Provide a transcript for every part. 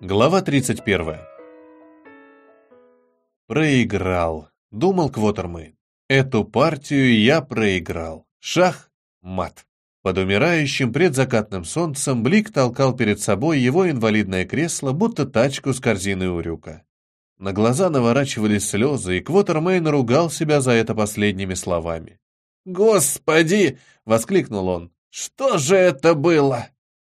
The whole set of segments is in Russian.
Глава 31. Проиграл, думал Квотермейн. Эту партию я проиграл. Шах, мат. Под умирающим предзакатным солнцем Блик толкал перед собой его инвалидное кресло, будто тачку с корзиной урюка. На глаза наворачивались слезы, и Квотермейн ругал себя за это последними словами. «Господи!» — воскликнул он. «Что же это было?»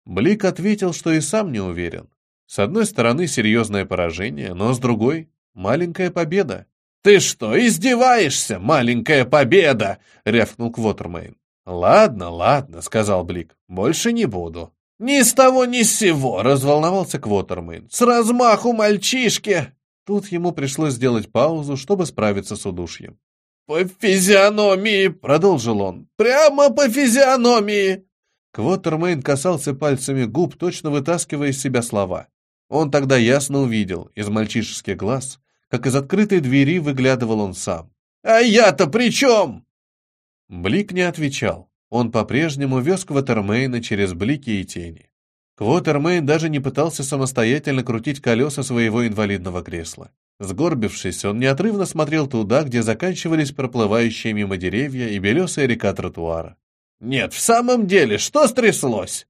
Блик ответил, что и сам не уверен. С одной стороны, серьезное поражение, но с другой — маленькая победа. «Ты что, издеваешься, маленькая победа?» — рявкнул Квотермейн. «Ладно, ладно», — сказал Блик, — «больше не буду». «Ни с того, ни с сего!» — разволновался Квотермейн. «С размаху мальчишки!» Тут ему пришлось сделать паузу, чтобы справиться с удушьем. «По физиономии!» — продолжил он. «Прямо по физиономии!» Квотермейн касался пальцами губ, точно вытаскивая из себя слова. Он тогда ясно увидел из мальчишеских глаз, как из открытой двери выглядывал он сам. «А я-то при чем?» Блик не отвечал. Он по-прежнему вез Квотермейна через блики и тени. Квотермейн даже не пытался самостоятельно крутить колеса своего инвалидного кресла. Сгорбившись, он неотрывно смотрел туда, где заканчивались проплывающие мимо деревья и белесая река тротуара. «Нет, в самом деле, что стряслось?»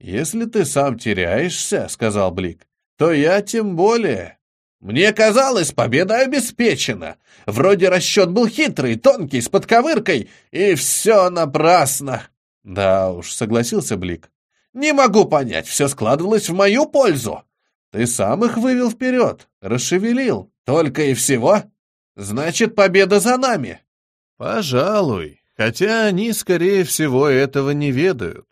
«Если ты сам теряешься, — сказал Блик, то я тем более. Мне казалось, победа обеспечена. Вроде расчет был хитрый, тонкий, с подковыркой, и все напрасно. Да уж, согласился Блик. Не могу понять, все складывалось в мою пользу. Ты сам их вывел вперед, расшевелил. Только и всего? Значит, победа за нами. Пожалуй, хотя они, скорее всего, этого не ведают.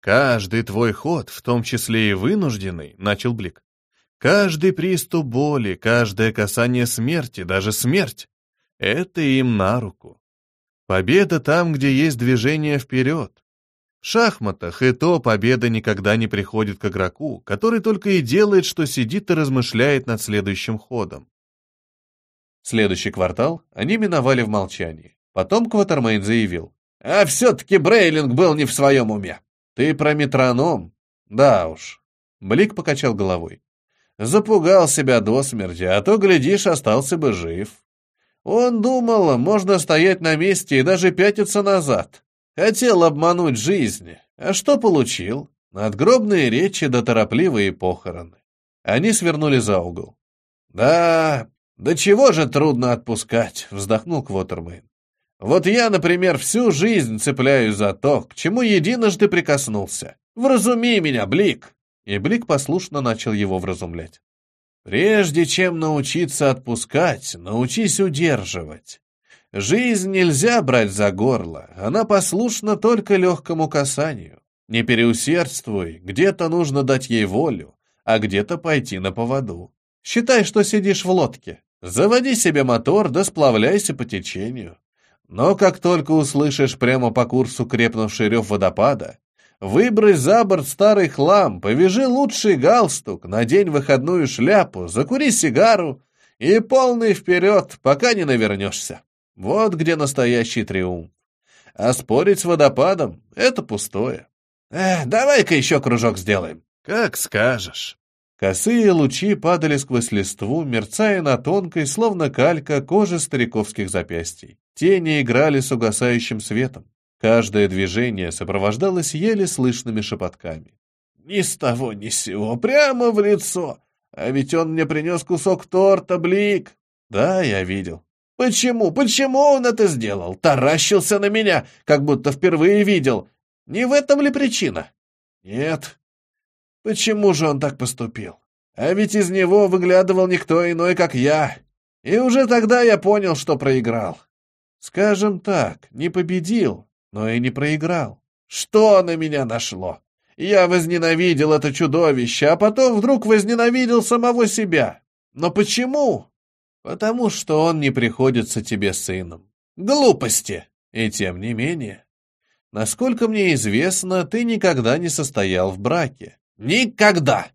Каждый твой ход, в том числе и вынужденный, начал Блик. Каждый приступ боли, каждое касание смерти, даже смерть — это им на руку. Победа там, где есть движение вперед. В шахматах и то победа никогда не приходит к игроку, который только и делает, что сидит и размышляет над следующим ходом. Следующий квартал они миновали в молчании. Потом Кватермейн заявил. «А все-таки Брейлинг был не в своем уме. Ты про метроном?» «Да уж». Блик покачал головой. Запугал себя до смерти, а то, глядишь, остался бы жив. Он думал, можно стоять на месте и даже пятиться назад. Хотел обмануть жизнь. А что получил? Надгробные речи да торопливые похороны. Они свернули за угол. «Да, да чего же трудно отпускать?» — вздохнул Квотермейн. «Вот я, например, всю жизнь цепляюсь за то, к чему единожды прикоснулся. Вразуми меня, Блик!» И Блик послушно начал его вразумлять. «Прежде чем научиться отпускать, научись удерживать. Жизнь нельзя брать за горло, она послушна только легкому касанию. Не переусердствуй, где-то нужно дать ей волю, а где-то пойти на поводу. Считай, что сидишь в лодке. Заводи себе мотор, да сплавляйся по течению. Но как только услышишь прямо по курсу крепнувший рев водопада, Выбрось за борт старый хлам, повяжи лучший галстук, надень выходную шляпу, закури сигару и полный вперед, пока не навернешься. Вот где настоящий триумф. А спорить с водопадом — это пустое. Эх, давай-ка еще кружок сделаем. Как скажешь. Косые лучи падали сквозь листву, мерцая на тонкой, словно калька, кожи стариковских запястий. Тени играли с угасающим светом. Каждое движение сопровождалось еле слышными шепотками. «Ни с того, ни с сего, прямо в лицо! А ведь он мне принес кусок торта, Блик!» «Да, я видел». «Почему? Почему он это сделал? Таращился на меня, как будто впервые видел. Не в этом ли причина?» «Нет». «Почему же он так поступил? А ведь из него выглядывал никто иной, как я. И уже тогда я понял, что проиграл. Скажем так, не победил, но и не проиграл. Что на меня нашло? Я возненавидел это чудовище, а потом вдруг возненавидел самого себя. Но почему? Потому что он не приходится тебе сыном. Глупости! И тем не менее. Насколько мне известно, ты никогда не состоял в браке. Никогда!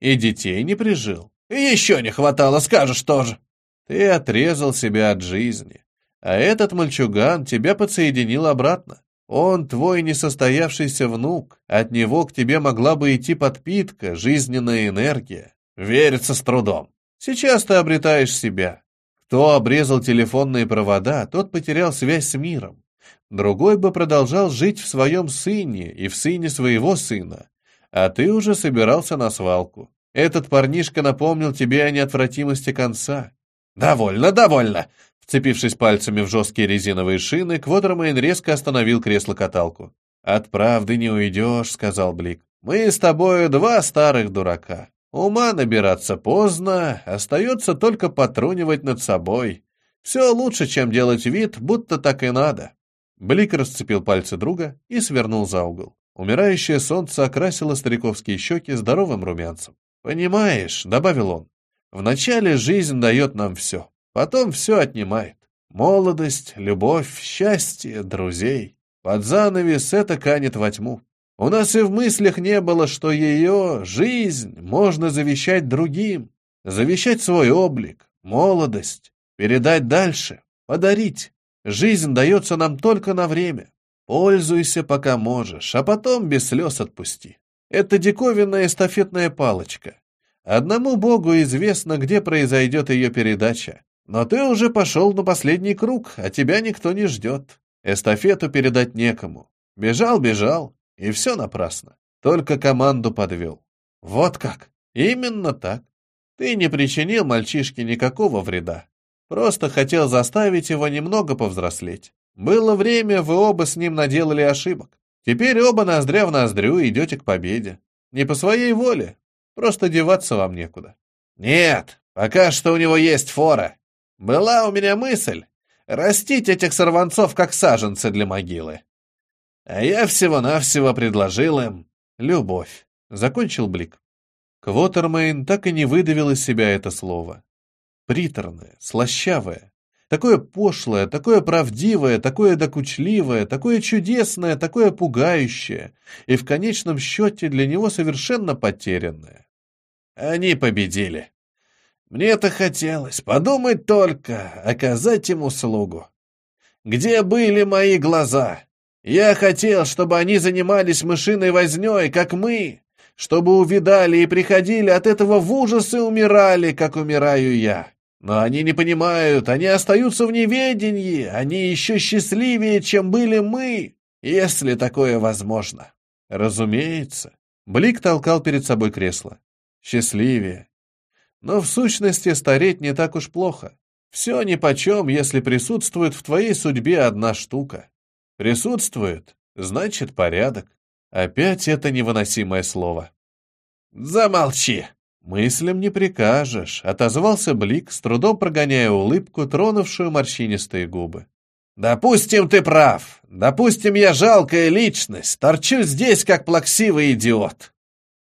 И детей не прижил. Еще не хватало, скажешь тоже. Ты отрезал себя от жизни. А этот мальчуган тебя подсоединил обратно. Он твой несостоявшийся внук, от него к тебе могла бы идти подпитка, жизненная энергия. Верится с трудом. Сейчас ты обретаешь себя. Кто обрезал телефонные провода, тот потерял связь с миром. Другой бы продолжал жить в своем сыне и в сыне своего сына. А ты уже собирался на свалку. Этот парнишка напомнил тебе о неотвратимости конца. «Довольно, довольно!» Вцепившись пальцами в жесткие резиновые шины, Квотермейн резко остановил кресло-каталку. «От правды не уйдешь», — сказал Блик. «Мы с тобою два старых дурака. Ума набираться поздно, остается только потрунивать над собой. Все лучше, чем делать вид, будто так и надо». Блик расцепил пальцы друга и свернул за угол. Умирающее солнце окрасило стариковские щеки здоровым румянцем. «Понимаешь», — добавил он, — «вначале жизнь дает нам все, потом все отнимает. Молодость, любовь, счастье, друзей. Под занавес это канет во тьму. У нас и в мыслях не было, что ее, жизнь, можно завещать другим, завещать свой облик, молодость, передать дальше, подарить. Жизнь дается нам только на время. Пользуйся, пока можешь, а потом без слез отпусти. Это диковинная эстафетная палочка. Одному Богу известно, где произойдет ее передача. Но ты уже пошел на последний круг, а тебя никто не ждет. Эстафету передать некому. Бежал, бежал, и все напрасно. Только команду подвел. Вот как? Именно так. Ты не причинил мальчишке никакого вреда. Просто хотел заставить его немного повзрослеть. Было время, вы оба с ним наделали ошибок. Теперь оба ноздря в ноздрю идете к победе. Не по своей воле. Просто деваться вам некуда. Нет, пока что у него есть фора. Была у меня мысль растить этих сорванцов как саженцы для могилы. А я всего-навсего предложил им любовь. Закончил Блик. Квотермейн так и не выдавил из себя это слово. Приторное, слащавое, такое пошлое, такое правдивое, такое докучливое, такое чудесное, такое пугающее и в конечном счете для него совершенно потерянное. Они победили. Мне-то хотелось подумать только, оказать им услугу. Где были мои глаза? Я хотел, чтобы они занимались мышиной вознёй, как мы, чтобы увидали и приходили от этого в ужас и умирали, как умираю я. Но они не понимают, они остаются в неведении, они еще счастливее, чем были мы, если такое возможно. Разумеется. Блик толкал перед собой кресло. Счастливее. Но в сущности стареть не так уж плохо. Все нипочем, если присутствует в твоей судьбе одна штука. Присутствует, значит порядок. Опять это невыносимое слово. «Замолчи!» «Мыслям не прикажешь», — отозвался Блик, с трудом прогоняя улыбку, тронувшую морщинистые губы. «Допустим, ты прав. Допустим, я жалкая личность, торчу здесь, как плаксивый идиот».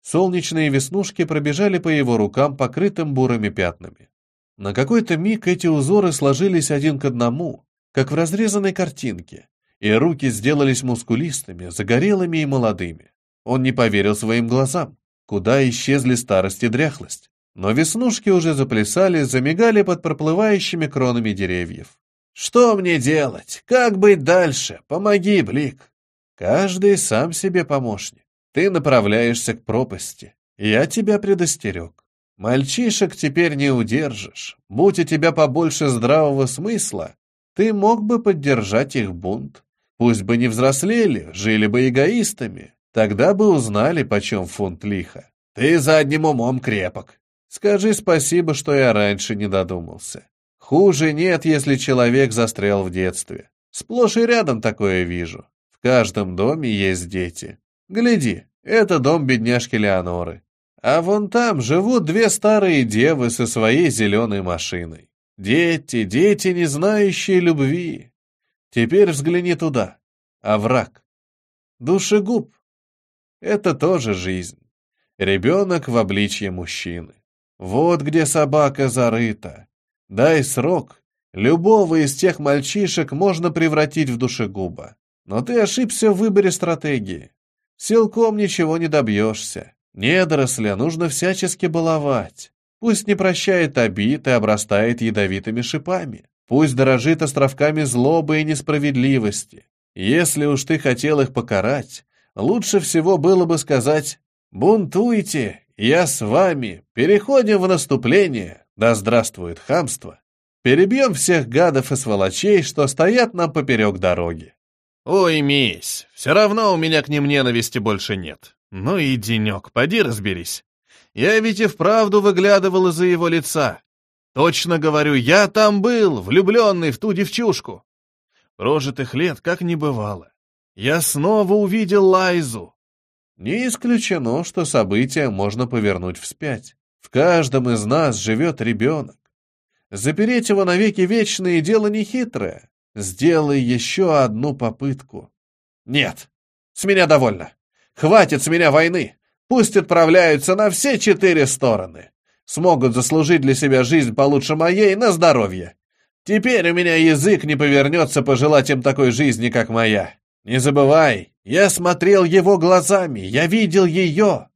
Солнечные веснушки пробежали по его рукам, покрытым бурыми пятнами. На какой-то миг эти узоры сложились один к одному, как в разрезанной картинке, и руки сделались мускулистыми, загорелыми и молодыми. Он не поверил своим глазам, куда исчезли старость и дряхлость. Но веснушки уже заплясали, замигали под проплывающими кронами деревьев. «Что мне делать? Как быть дальше? Помоги, Блик!» «Каждый сам себе помощник. Ты направляешься к пропасти. Я тебя предостерег. Мальчишек теперь не удержишь. Будь у тебя побольше здравого смысла, ты мог бы поддержать их бунт. Пусть бы не взрослели, жили бы эгоистами. Тогда бы узнали, почем фунт лиха. Ты задним умом крепок. Скажи спасибо, что я раньше не додумался. Хуже нет, если человек застрял в детстве. Сплошь и рядом такое вижу. В каждом доме есть дети. Гляди, это дом бедняжки Леоноры. А вон там живут две старые девы со своей зеленой машиной. Дети, дети, не знающие любви. Теперь взгляни туда. Овраг. Душегуб. Это тоже жизнь. Ребенок в обличье мужчины. Вот где собака зарыта. Дай срок. Любого из тех мальчишек можно превратить в душегуба. Но ты ошибся в выборе стратегии. Силком ничего не добьешься. Недоросля нужно всячески баловать. Пусть не прощает обид и обрастает ядовитыми шипами. Пусть дорожит островками злобы и несправедливости. Если уж ты хотел их покарать, лучше всего было бы сказать «бунтуйте я с вами, переходим в наступление, да здравствует хамство. Перебьем всех гадов и сволочей, что стоят нам поперек дороги. Ой, мись, все равно у меня к ним ненависти больше нет. Ну и денек, поди разберись. Я ведь и вправду выглядывал из-за его лица. Точно говорю, я там был, влюбленный в ту девчушку. Прожитых лет как не бывало. Я снова увидел Лайзу. Не исключено, что события можно повернуть вспять. В каждом из нас живет ребенок. Запереть его навеки вечные — дело нехитрое. Сделай еще одну попытку. Нет, с меня довольно. Хватит с меня войны. Пусть отправляются на все четыре стороны. Смогут заслужить для себя жизнь получше моей на здоровье. Теперь у меня язык не повернется пожелать им такой жизни, как моя. Не забывай, я смотрел его глазами, я видел ее.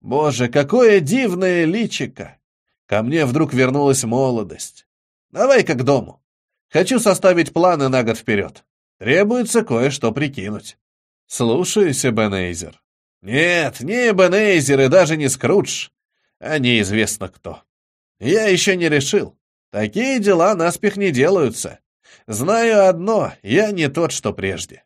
Боже, какое дивное личико! Ко мне вдруг вернулась молодость. Давай-ка к дому. Хочу составить планы на год вперед. Требуется кое-что прикинуть. Слушайся, Бенейзер. Нет, не Бенейзер и даже не Скрудж, а неизвестно кто. Я еще не решил. Такие дела наспех не делаются. Знаю одно, я не тот, что прежде.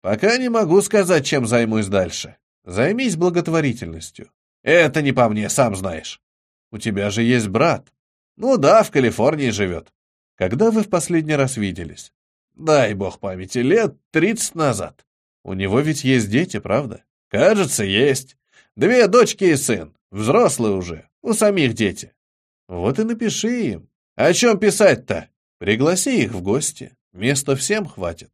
Пока не могу сказать, чем займусь дальше. Займись благотворительностью. Это не по мне, сам знаешь. У тебя же есть брат. Ну да, в Калифорнии живет. Когда вы в последний раз виделись? Дай бог памяти, лет тридцать назад. У него ведь есть дети, правда? Кажется, есть. Две дочки и сын. Взрослые уже. У самих дети. Вот и напиши им. О чем писать-то? Пригласи их в гости. Места всем хватит.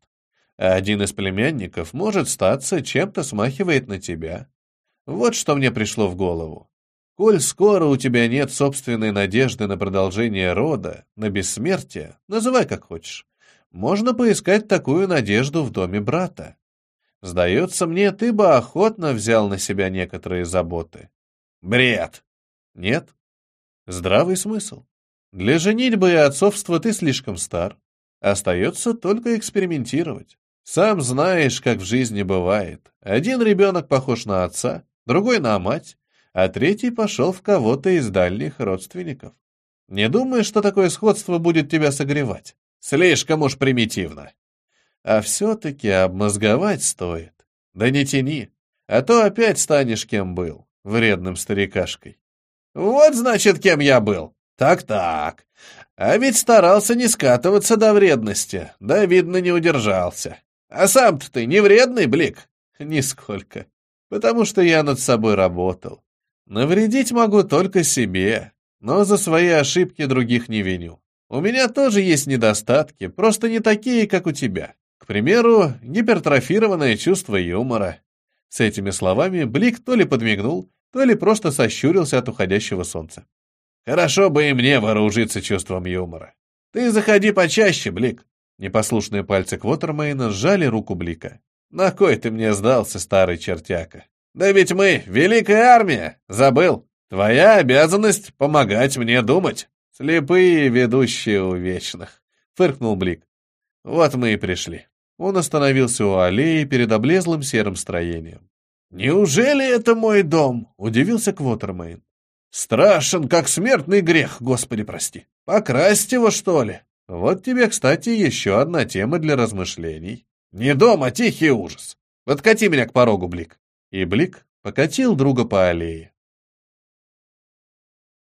А один из племянников может статься, чем-то смахивает на тебя. Вот что мне пришло в голову. Коль скоро у тебя нет собственной надежды на продолжение рода, на бессмертие, называй как хочешь, можно поискать такую надежду в доме брата. Сдается мне, ты бы охотно взял на себя некоторые заботы. Бред! Нет? Здравый смысл. Для женитьбы и отцовства ты слишком стар. Остается только экспериментировать. Сам знаешь, как в жизни бывает. Один ребенок похож на отца, другой на мать, а третий пошел в кого-то из дальних родственников. Не думаешь, что такое сходство будет тебя согревать? Слишком уж примитивно. А все-таки обмозговать стоит. Да не тяни, а то опять станешь кем был, вредным старикашкой. Вот, значит, кем я был. Так-так. А ведь старался не скатываться до вредности, да, видно, не удержался. А сам-то ты не вредный, Блик? Нисколько. Потому что я над собой работал. Навредить могу только себе, но за свои ошибки других не виню. У меня тоже есть недостатки, просто не такие, как у тебя. К примеру, гипертрофированное чувство юмора. С этими словами Блик то ли подмигнул, то ли просто сощурился от уходящего солнца. Хорошо бы и мне вооружиться чувством юмора. Ты заходи почаще, Блик. Непослушные пальцы Квотермейна сжали руку Блика. На кой ты мне сдался, старый чертяка? Да ведь мы — великая армия, забыл. Твоя обязанность — помогать мне думать. Слепые ведущие у вечных. Фыркнул Блик. Вот мы и пришли. Он остановился у аллеи перед облезлым серым строением. «Неужели это мой дом?» — удивился Квотермейн. «Страшен, как смертный грех, господи прости. Покрасть его, что ли?» Вот тебе, кстати, еще одна тема для размышлений. Не дом, а тихий ужас. Подкати меня к порогу, Блик и Блик покатил друга по аллее.